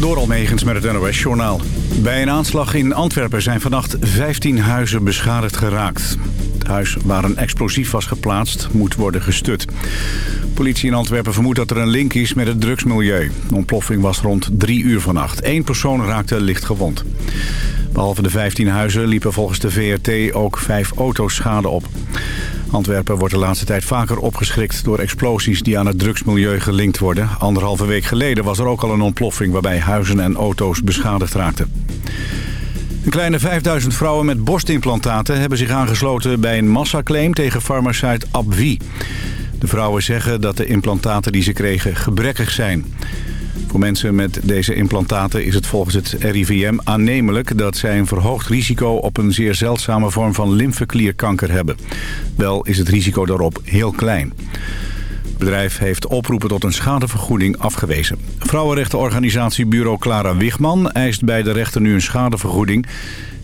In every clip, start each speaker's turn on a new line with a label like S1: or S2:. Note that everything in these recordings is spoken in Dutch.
S1: Door Almegens met het NOS-journaal. Bij een aanslag in Antwerpen zijn vannacht 15 huizen beschadigd geraakt. Het huis waar een explosief was geplaatst moet worden gestut. Politie in Antwerpen vermoedt dat er een link is met het drugsmilieu. De ontploffing was rond 3 uur vannacht. Eén persoon raakte licht gewond. Behalve de 15 huizen liepen volgens de VRT ook vijf auto's schade op. Antwerpen wordt de laatste tijd vaker opgeschrikt door explosies die aan het drugsmilieu gelinkt worden. Anderhalve week geleden was er ook al een ontploffing waarbij huizen en auto's beschadigd raakten. Een kleine 5000 vrouwen met borstimplantaten hebben zich aangesloten bij een massaclaim tegen farmaceut Abvi. De vrouwen zeggen dat de implantaten die ze kregen gebrekkig zijn. Voor mensen met deze implantaten is het volgens het RIVM aannemelijk... dat zij een verhoogd risico op een zeer zeldzame vorm van lymfeklierkanker hebben. Wel is het risico daarop heel klein. Het bedrijf heeft oproepen tot een schadevergoeding afgewezen. Vrouwenrechtenorganisatie Bureau Clara Wigman eist bij de rechter nu een schadevergoeding...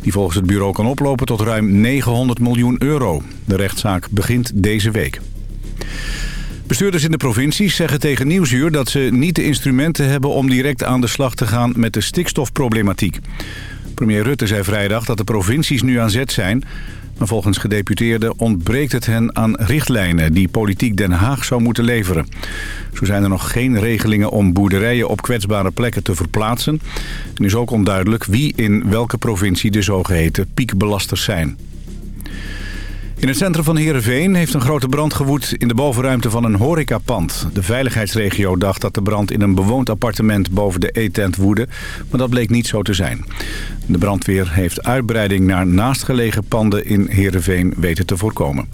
S1: die volgens het bureau kan oplopen tot ruim 900 miljoen euro. De rechtszaak begint deze week. Bestuurders in de provincies zeggen tegen Nieuwsuur dat ze niet de instrumenten hebben om direct aan de slag te gaan met de stikstofproblematiek. Premier Rutte zei vrijdag dat de provincies nu aan zet zijn. Maar volgens gedeputeerden ontbreekt het hen aan richtlijnen die politiek Den Haag zou moeten leveren. Zo zijn er nog geen regelingen om boerderijen op kwetsbare plekken te verplaatsen. En is ook onduidelijk wie in welke provincie de zogeheten piekbelasters zijn. In het centrum van Heerenveen heeft een grote brand gewoed in de bovenruimte van een horecapand. De veiligheidsregio dacht dat de brand in een bewoond appartement boven de E-tent woedde, maar dat bleek niet zo te zijn. De brandweer heeft uitbreiding naar naastgelegen panden in Heerenveen weten te voorkomen.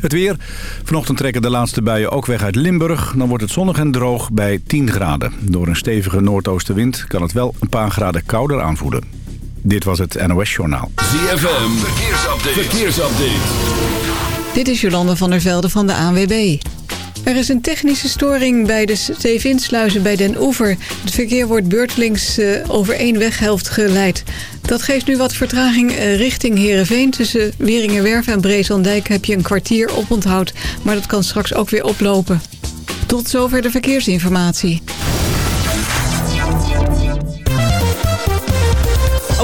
S1: Het weer. Vanochtend trekken de laatste buien ook weg uit Limburg. Dan wordt het zonnig en droog bij 10 graden. Door een stevige noordoostenwind kan het wel een paar graden kouder aanvoelen. Dit was het NOS Journaal.
S2: ZFM, verkeersupdate. verkeersupdate.
S3: Dit is Jolande van der Velde van de ANWB. Er is een technische storing bij de Zeevinsluizen bij Den Oever. Het verkeer wordt beurtelings uh, over één weghelft geleid. Dat geeft nu wat vertraging uh, richting Heerenveen. Tussen Wieringenwerf en Breeslandijk heb je een kwartier oponthoud. Maar dat kan straks ook weer oplopen. Tot zover de verkeersinformatie.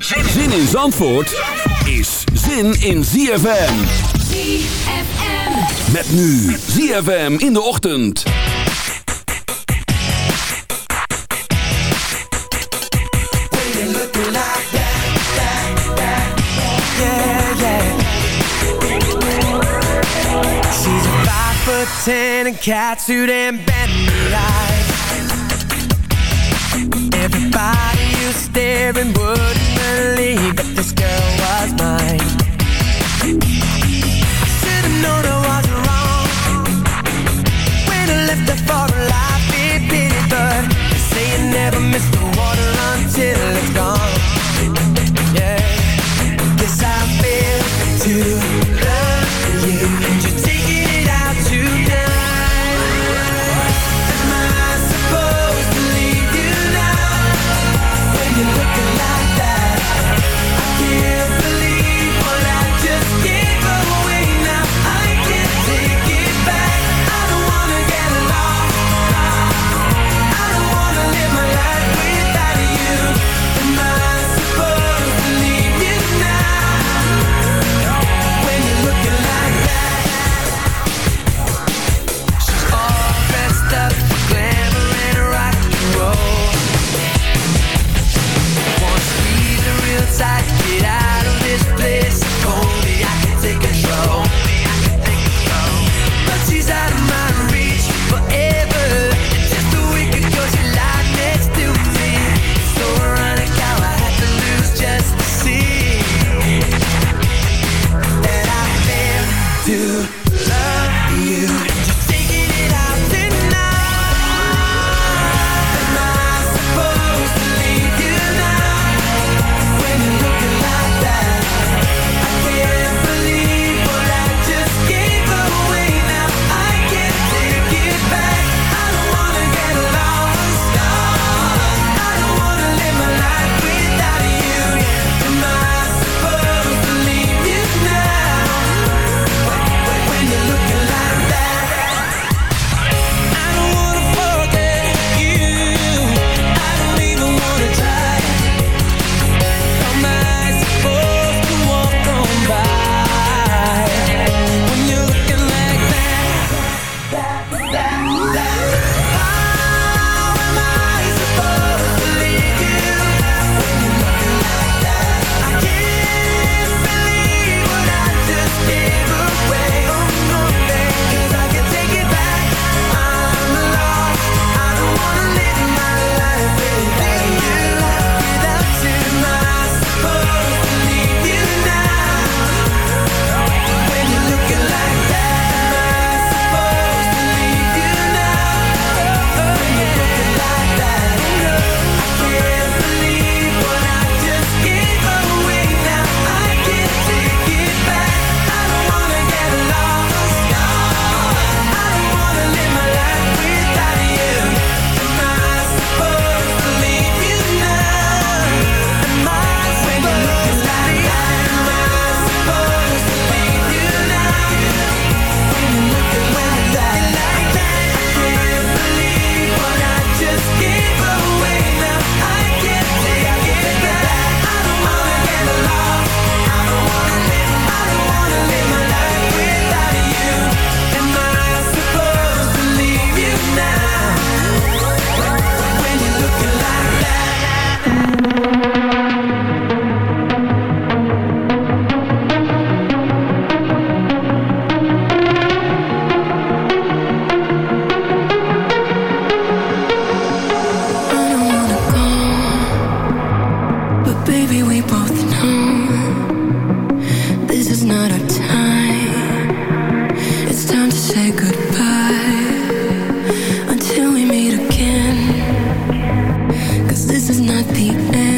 S2: Zin in Zandvoort is zin in ZFM.
S4: ZFM.
S2: Met nu ZFM in de ochtend.
S5: She's a five foot ten and catsuit and bendy eyes. Everybody you staring wouldn't believe that this girl was mine. I should've known I was wrong when I left her for a life it did, but they say you never miss the
S6: deep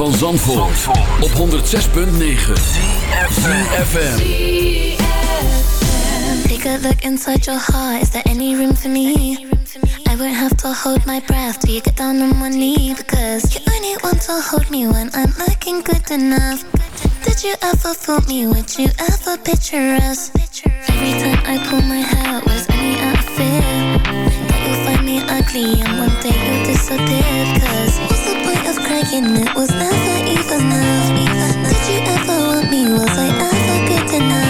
S6: van Zandvoort,
S2: op 106.9 CFFM
S7: Take a look inside your heart, is there any room for me? I won't have to hold my breath till you get down on one knee Because you only want to hold me when I'm looking good enough. Did you ever fool me, would you ever picture us? Every time I pull my hair, was only out of fear That you'll find me ugly and one day you'll disappear Cause of crying, it was never even enough Did you ever want me, was I ever good enough?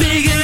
S8: Segen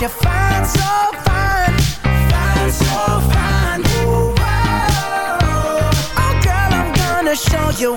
S8: you find so fine, so
S5: fine.
S9: Oh, girl, I'm
S8: gonna show you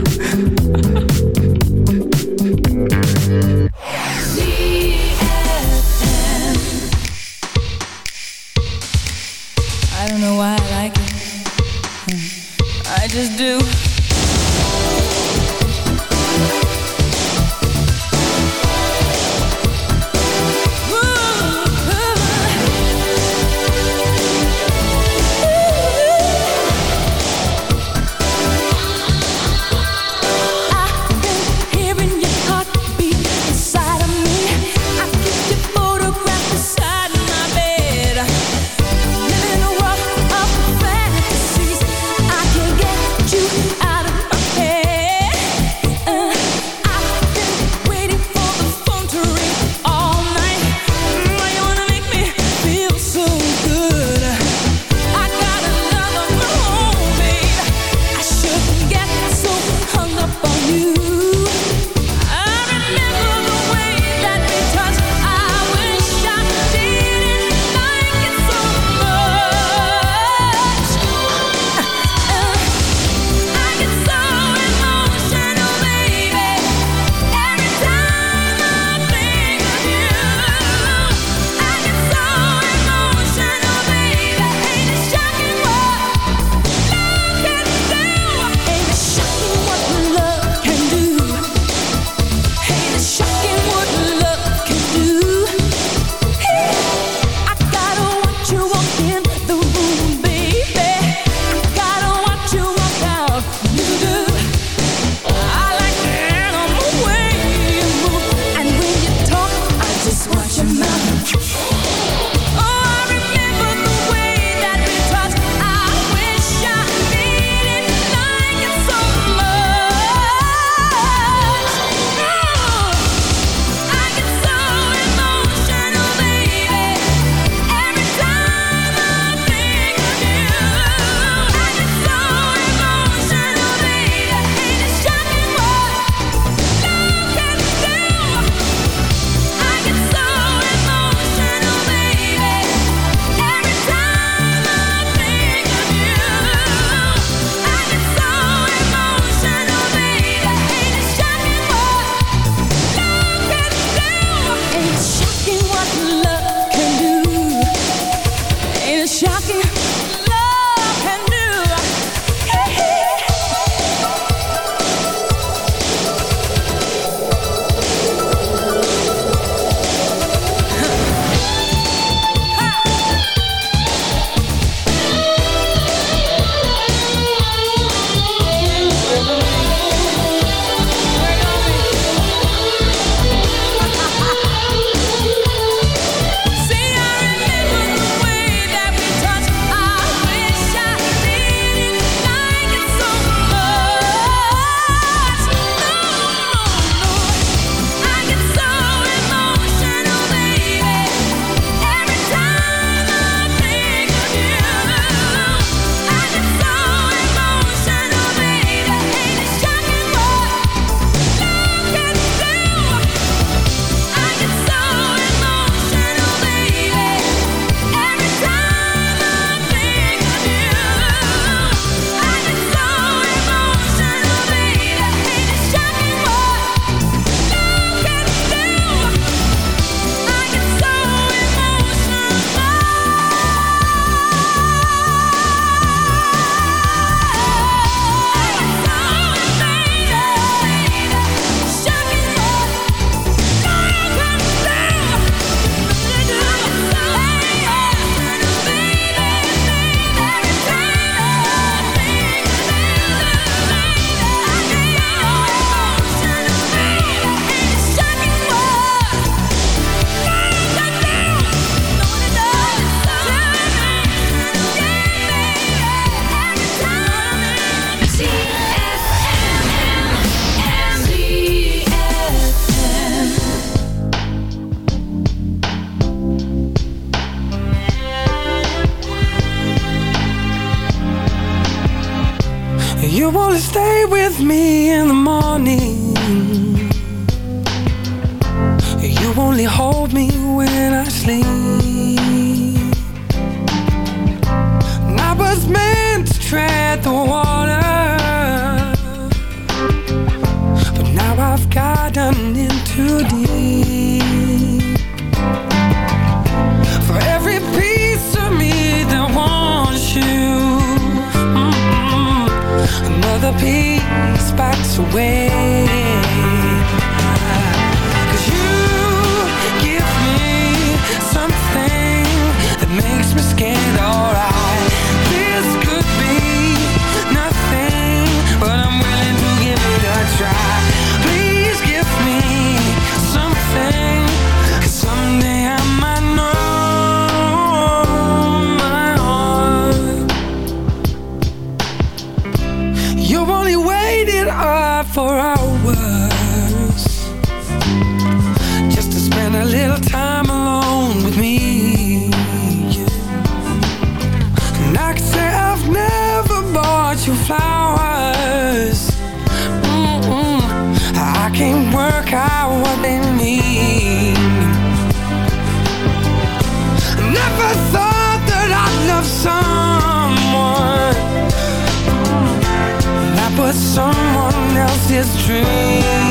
S10: You only
S5: stay with me in the morning. You only hold me when I sleep. I was meant to tread the water. But now I've gotten in too deep. peace to away for hours just to spend a little time alone with me. And I can say I've never bought you flowers. Mm-mm. I can't work out what they mean. Never thought that I'd love someone that was someone
S2: else is true